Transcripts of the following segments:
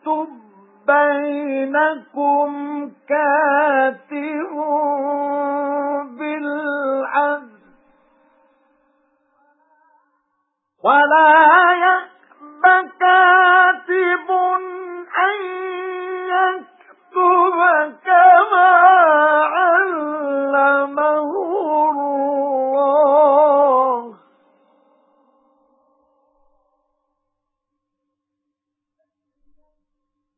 يَكْتُبْ بَيْنَكُمْ كَاتِبٌ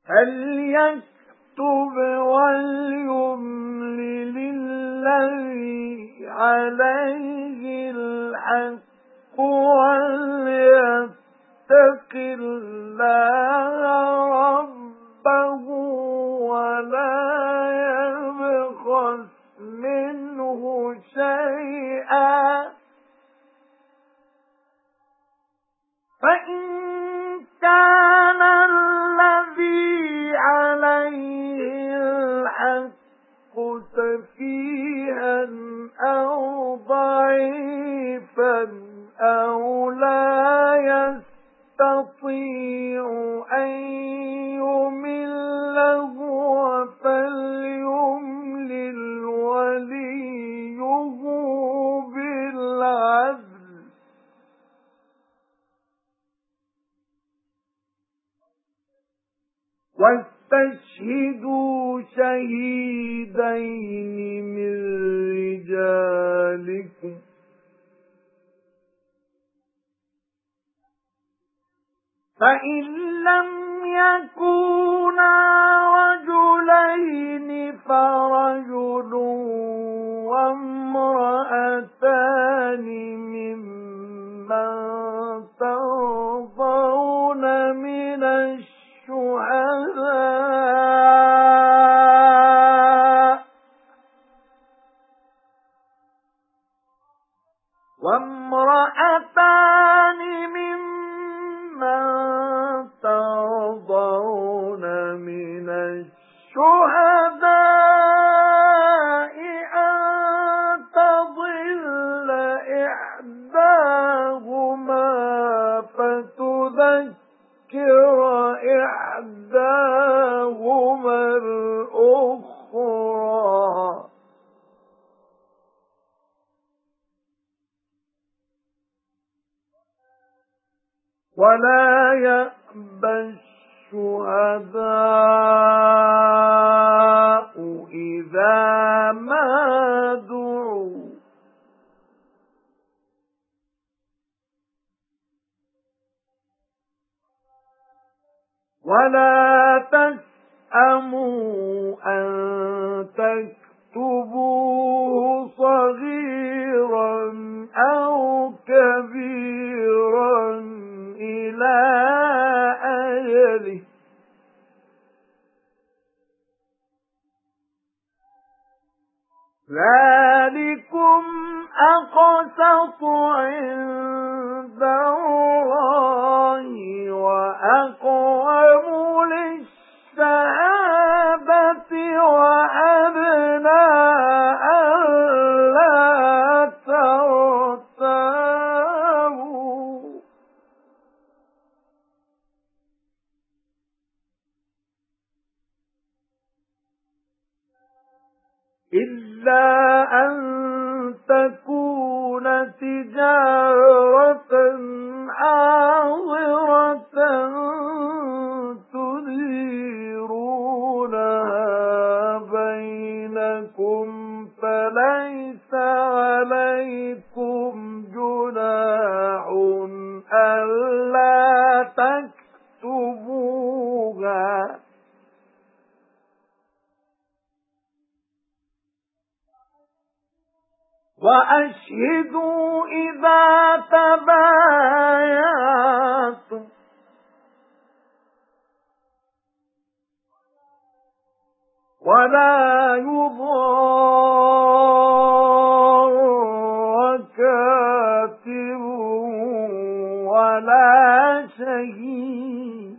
فَلْيَكْتُبْ وَلْيُمْلِلِ الَّذِي عَلَيْهِ الْحَقُّ وَلْيَتَّقِ اللَّهَ رَبَّهُ وَلَا يَبْخَسْ مِنْهُ شَيْئًا فَإِنْ لا يستطيع أن يمل هو فليملل وليه بالعدل. واستشهدوا شهيدين فإن لم يكونا رجلين فرجل وامرأتان ممن ترضون من الشهداء وامرأتان الشهداء أن تضل إحداهما فتذكر إحداهما الأخرى. ولا يأبى الشهداء إذا ما دعوا ولا تسأموا أن تكتبوه صغيرا أجله ذلكم أقسط عند إلا أن تكون تجارة وأشهدوا إذا تبايعتم. ولا يضار كاتب ولا شهيد.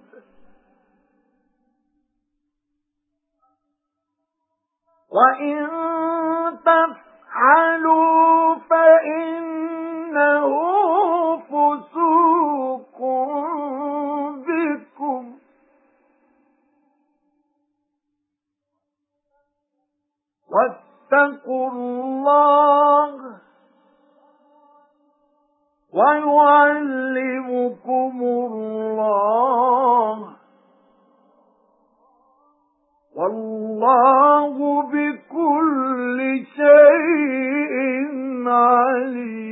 وإن تفعلوا تَفْعَلُوا فَإِنَّهُ فُسُوقٌ بِكُمْ. وَاتَّقُوا اللَّهَ وَيُعَلِّمُكُمُ اللَّهُ وَاللَّهُ بِكُلِّ بِكُلِّ شَيْءٍ عَلِيمٌ